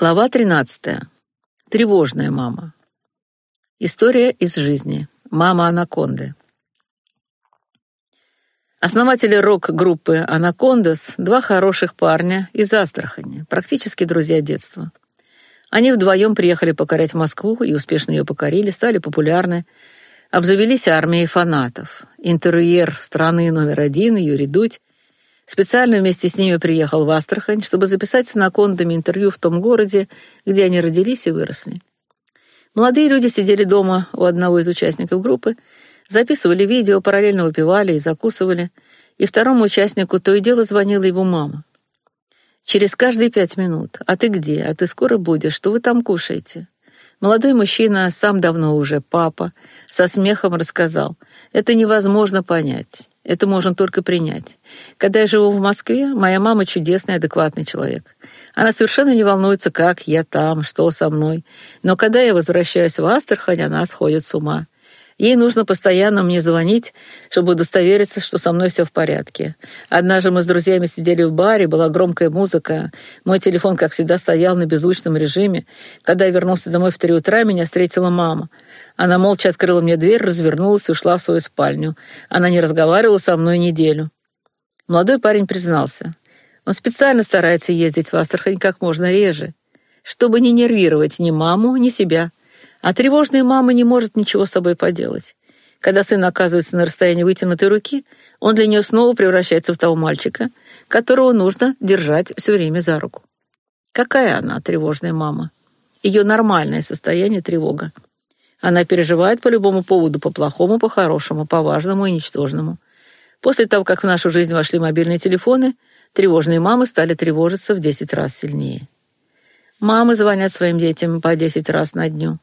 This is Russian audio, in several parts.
Глава 13. Тревожная мама. История из жизни. Мама Анаконды. Основатели рок-группы «Анакондас» — два хороших парня из Астрахани, практически друзья детства. Они вдвоем приехали покорять Москву и успешно ее покорили, стали популярны, обзавелись армией фанатов. Интерьер страны номер один, Юрий Дудь, Специально вместе с ними приехал в Астрахань, чтобы записать с накондами интервью в том городе, где они родились и выросли. Молодые люди сидели дома у одного из участников группы, записывали видео, параллельно выпивали и закусывали, и второму участнику то и дело звонила его мама. Через каждые пять минут «А ты где? А ты скоро будешь? Что вы там кушаете?» Молодой мужчина, сам давно уже папа, со смехом рассказал. «Это невозможно понять. Это можно только принять. Когда я живу в Москве, моя мама чудесный, адекватный человек. Она совершенно не волнуется, как я там, что со мной. Но когда я возвращаюсь в Астрахань, она сходит с ума. Ей нужно постоянно мне звонить, чтобы удостовериться, что со мной все в порядке. Однажды мы с друзьями сидели в баре, была громкая музыка. Мой телефон, как всегда, стоял на беззвучном режиме. Когда я вернулся домой в три утра, меня встретила мама. Она молча открыла мне дверь, развернулась и ушла в свою спальню. Она не разговаривала со мной неделю. Молодой парень признался. Он специально старается ездить в Астрахань как можно реже, чтобы не нервировать ни маму, ни себя. А тревожная мама не может ничего с собой поделать. Когда сын оказывается на расстоянии вытянутой руки, он для нее снова превращается в того мальчика, которого нужно держать все время за руку. Какая она, тревожная мама? Ее нормальное состояние — тревога. Она переживает по любому поводу, по плохому, по хорошему, по важному и ничтожному. После того, как в нашу жизнь вошли мобильные телефоны, тревожные мамы стали тревожиться в 10 раз сильнее. Мамы звонят своим детям по 10 раз на дню.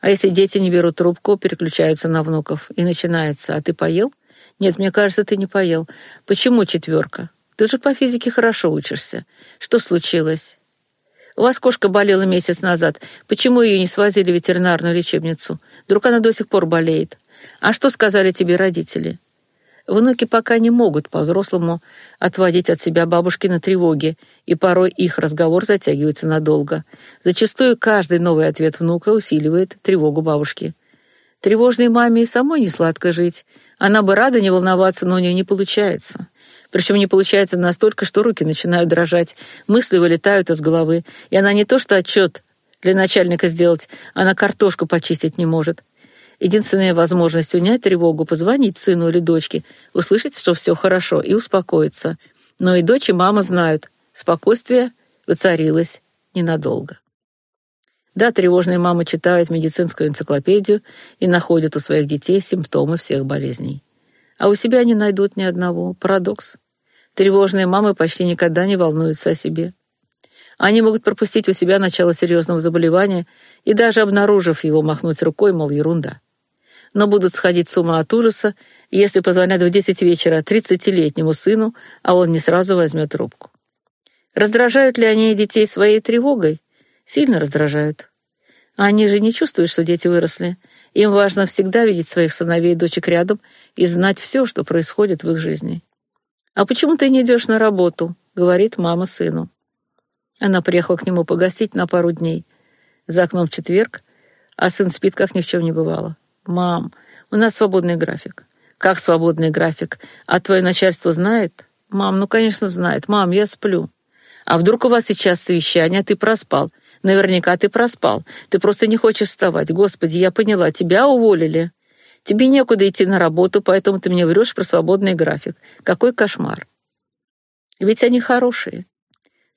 А если дети не берут трубку, переключаются на внуков, и начинается «А ты поел?» «Нет, мне кажется, ты не поел. Почему четверка? Ты же по физике хорошо учишься. Что случилось?» «У вас кошка болела месяц назад. Почему ее не свозили в ветеринарную лечебницу? Вдруг она до сих пор болеет? А что сказали тебе родители?» Внуки пока не могут по-взрослому отводить от себя бабушки на тревоге, и порой их разговор затягивается надолго. Зачастую каждый новый ответ внука усиливает тревогу бабушки. Тревожной маме и самой не сладко жить. Она бы рада не волноваться, но у нее не получается. Причем не получается настолько, что руки начинают дрожать, мысли вылетают из головы, и она не то что отчет для начальника сделать, она картошку почистить не может. Единственная возможность унять тревогу — позвонить сыну или дочке, услышать, что все хорошо, и успокоиться. Но и дочь, и мама знают, спокойствие воцарилось ненадолго. Да, тревожные мамы читают медицинскую энциклопедию и находят у своих детей симптомы всех болезней. А у себя не найдут ни одного. Парадокс. Тревожные мамы почти никогда не волнуются о себе. Они могут пропустить у себя начало серьезного заболевания и даже обнаружив его, махнуть рукой, мол, ерунда но будут сходить с ума от ужаса, если позвонят в 10 вечера 30-летнему сыну, а он не сразу возьмет трубку. Раздражают ли они детей своей тревогой? Сильно раздражают. Они же не чувствуют, что дети выросли. Им важно всегда видеть своих сыновей и дочек рядом и знать все, что происходит в их жизни. «А почему ты не идешь на работу?» — говорит мама сыну. Она приехала к нему погостить на пару дней. За окном четверг, а сын спит, как ни в чем не бывало. «Мам, у нас свободный график». «Как свободный график? А твое начальство знает?» «Мам, ну, конечно, знает. Мам, я сплю». «А вдруг у вас сейчас совещание, а ты проспал?» «Наверняка ты проспал. Ты просто не хочешь вставать. Господи, я поняла, тебя уволили. Тебе некуда идти на работу, поэтому ты мне врешь про свободный график. Какой кошмар!» Ведь они хорошие.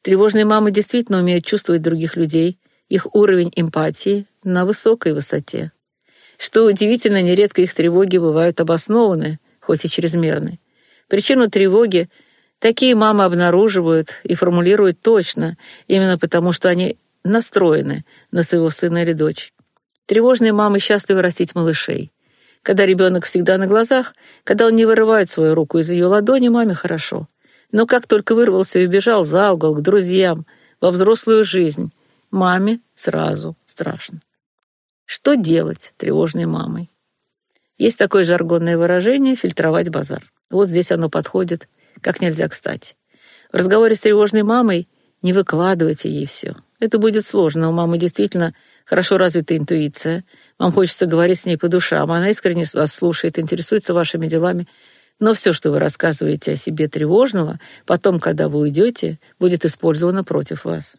Тревожные мамы действительно умеют чувствовать других людей, их уровень эмпатии на высокой высоте. Что удивительно, нередко их тревоги бывают обоснованы, хоть и чрезмерны. Причину тревоги такие мамы обнаруживают и формулируют точно, именно потому что они настроены на своего сына или дочь. Тревожные мамы счастливы растить малышей. Когда ребенок всегда на глазах, когда он не вырывает свою руку из ее ладони, маме хорошо. Но как только вырвался и убежал за угол к друзьям, во взрослую жизнь, маме сразу страшно. Что делать тревожной мамой? Есть такое жаргонное выражение «фильтровать базар». Вот здесь оно подходит как нельзя кстати. В разговоре с тревожной мамой Не выкладывайте ей все. Это будет сложно. У мамы действительно хорошо развита интуиция. Вам хочется говорить с ней по душам. Она искренне вас слушает, интересуется вашими делами. Но все, что вы рассказываете о себе тревожного, потом, когда вы уйдете, будет использовано против вас.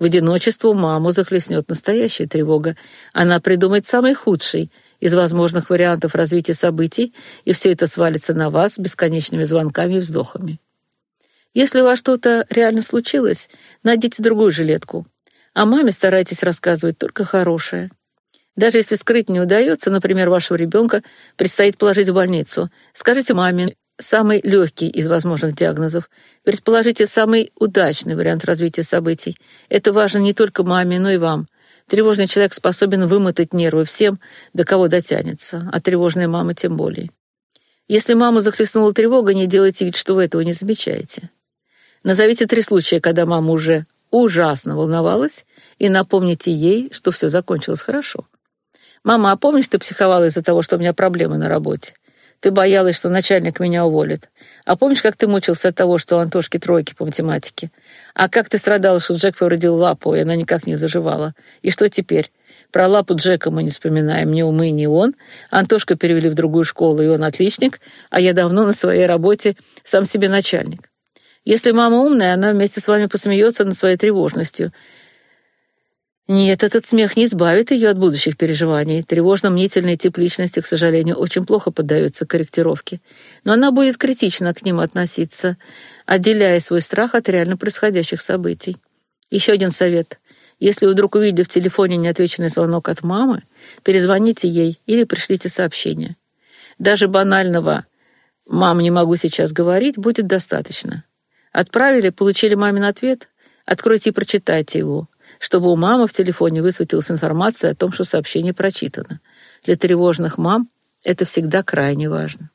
В одиночестве маму захлестнет настоящая тревога. Она придумает самый худший из возможных вариантов развития событий, и все это свалится на вас бесконечными звонками и вздохами. Если у вас что-то реально случилось, найдите другую жилетку. А маме старайтесь рассказывать только хорошее. Даже если скрыть не удается, например, вашего ребенка предстоит положить в больницу, скажите маме, самый легкий из возможных диагнозов. Предположите самый удачный вариант развития событий. Это важно не только маме, но и вам. Тревожный человек способен вымотать нервы всем, до кого дотянется, а тревожная мама тем более. Если маму захлестнула тревога, не делайте вид, что вы этого не замечаете. Назовите три случая, когда мама уже ужасно волновалась, и напомните ей, что все закончилось хорошо. «Мама, а помнишь, ты психовала из-за того, что у меня проблемы на работе? Ты боялась, что начальник меня уволит. А помнишь, как ты мучился от того, что у Антошки тройки по математике? А как ты страдала, что Джек повредил лапу, и она никак не заживала? И что теперь? Про лапу Джека мы не вспоминаем, ни мы, ни он. Антошка перевели в другую школу, и он отличник, а я давно на своей работе сам себе начальник. Если мама умная, она вместе с вами посмеется над своей тревожностью — нет, этот смех не избавит ее от будущих переживаний. Тревожно-мнительный тип личности, к сожалению, очень плохо поддается корректировке. Но она будет критично к ним относиться, отделяя свой страх от реально происходящих событий. Еще один совет. Если вы вдруг увидели в телефоне неотвеченный звонок от мамы, перезвоните ей или пришлите сообщение. Даже банального «мам, не могу сейчас говорить» будет достаточно. Отправили, получили мамин ответ, откройте и прочитайте его чтобы у мамы в телефоне высветилась информация о том, что сообщение прочитано. Для тревожных мам это всегда крайне важно.